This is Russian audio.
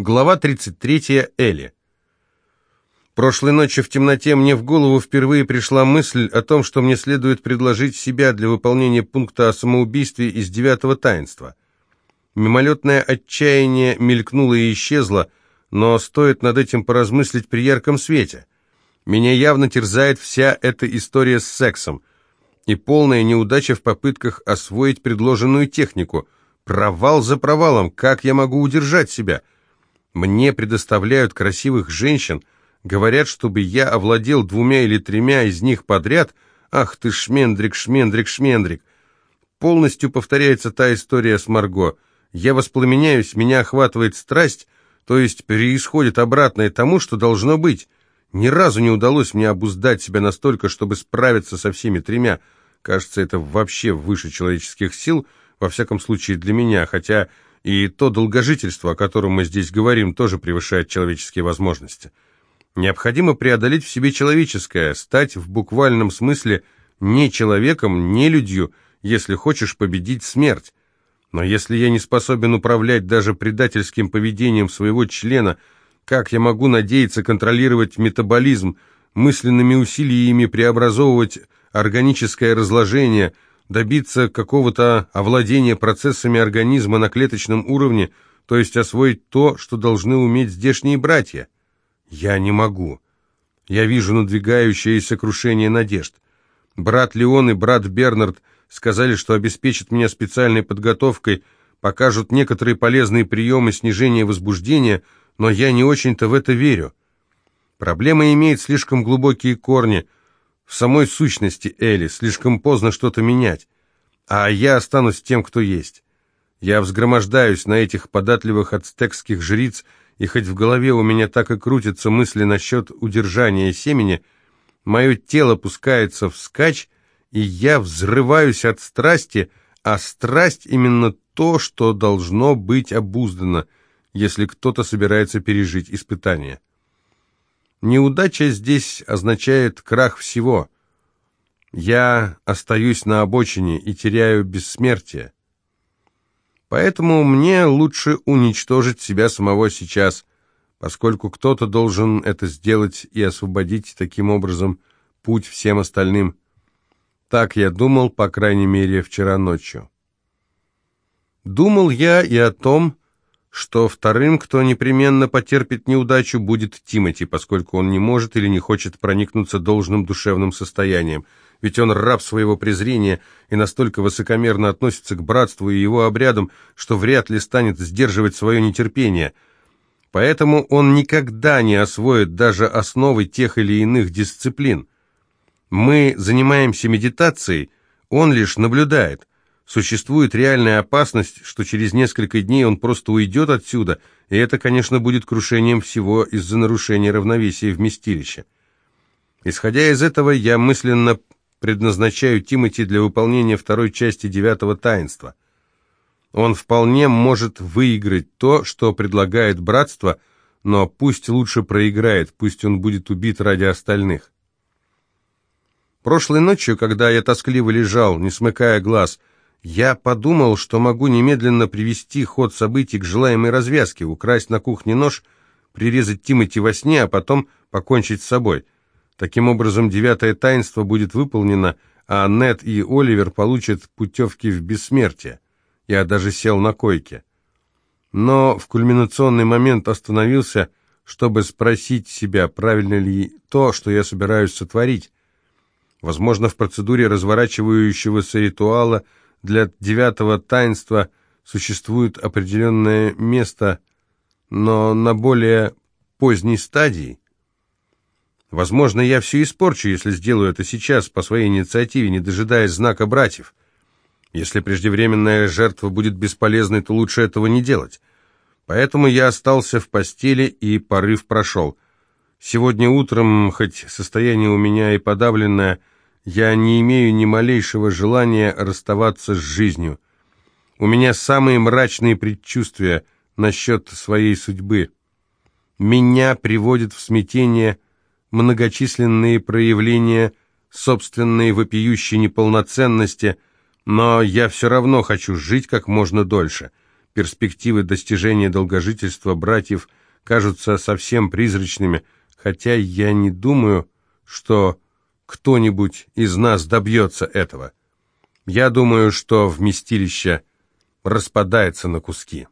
Глава 33. Элли. Прошлой ночью в темноте мне в голову впервые пришла мысль о том, что мне следует предложить себя для выполнения пункта о самоубийстве из девятого таинства. Мимолетное отчаяние мелькнуло и исчезло, но стоит над этим поразмыслить при ярком свете. Меня явно терзает вся эта история с сексом и полная неудача в попытках освоить предложенную технику. Провал за провалом, как я могу удержать себя – мне предоставляют красивых женщин, говорят, чтобы я овладел двумя или тремя из них подряд. Ах ты, шмендрик, шмендрик, шмендрик. Полностью повторяется та история с Марго. Я воспламеняюсь, меня охватывает страсть, то есть переисходит обратное тому, что должно быть. Ни разу не удалось мне обуздать себя настолько, чтобы справиться со всеми тремя. Кажется, это вообще выше человеческих сил, во всяком случае для меня, хотя и то долгожительство, о котором мы здесь говорим, тоже превышает человеческие возможности. Необходимо преодолеть в себе человеческое, стать в буквальном смысле не человеком, не людью, если хочешь победить смерть. Но если я не способен управлять даже предательским поведением своего члена, как я могу надеяться контролировать метаболизм, мысленными усилиями преобразовывать органическое разложение – добиться какого-то овладения процессами организма на клеточном уровне, то есть освоить то, что должны уметь здешние братья? Я не могу. Я вижу надвигающееся крушение надежд. Брат Леон и брат Бернард сказали, что обеспечат меня специальной подготовкой, покажут некоторые полезные приемы снижения возбуждения, но я не очень-то в это верю. Проблема имеет слишком глубокие корни – в самой сущности Эли, слишком поздно что-то менять, а я останусь тем, кто есть. Я взгромождаюсь на этих податливых ацтекских жриц, и хоть в голове у меня так и крутятся мысли насчет удержания семени, мое тело пускается в скач, и я взрываюсь от страсти, а страсть именно то, что должно быть обуздано, если кто-то собирается пережить испытание. Неудача здесь означает крах всего. Я остаюсь на обочине и теряю бессмертие. Поэтому мне лучше уничтожить себя самого сейчас, поскольку кто-то должен это сделать и освободить таким образом путь всем остальным. Так я думал, по крайней мере, вчера ночью. Думал я и о том, что вторым, кто непременно потерпит неудачу, будет Тимати, поскольку он не может или не хочет проникнуться должным душевным состоянием. Ведь он раб своего презрения и настолько высокомерно относится к братству и его обрядам, что вряд ли станет сдерживать свое нетерпение. Поэтому он никогда не освоит даже основы тех или иных дисциплин. Мы занимаемся медитацией, он лишь наблюдает. Существует реальная опасность, что через несколько дней он просто уйдет отсюда, и это, конечно, будет крушением всего из-за нарушения равновесия вместилища. Исходя из этого, я мысленно предназначаю Тимати для выполнения второй части девятого таинства. Он вполне может выиграть то, что предлагает братство, но пусть лучше проиграет, пусть он будет убит ради остальных. Прошлой ночью, когда я тоскливо лежал, не смыкая глаз, я подумал, что могу немедленно привести ход событий к желаемой развязке, украсть на кухне нож, прирезать Тимати во сне, а потом покончить с собой. Таким образом, девятое таинство будет выполнено, а Нед и Оливер получат путевки в бессмертие. Я даже сел на койке. Но в кульминационный момент остановился, чтобы спросить себя, правильно ли то, что я собираюсь сотворить. Возможно, в процедуре разворачивающегося ритуала – для девятого таинства существует определенное место, но на более поздней стадии. Возможно, я все испорчу, если сделаю это сейчас, по своей инициативе, не дожидаясь знака братьев. Если преждевременная жертва будет бесполезной, то лучше этого не делать. Поэтому я остался в постели, и порыв прошел. Сегодня утром, хоть состояние у меня и подавленное, я не имею ни малейшего желания расставаться с жизнью. У меня самые мрачные предчувствия насчет своей судьбы. Меня приводят в смятение многочисленные проявления собственной вопиющей неполноценности, но я все равно хочу жить как можно дольше. перспективы достижения долгожительства братьев кажутся совсем призрачными, хотя я не думаю, что кто-нибудь из нас добьется этого. Я думаю, что вместилище распадается на куски.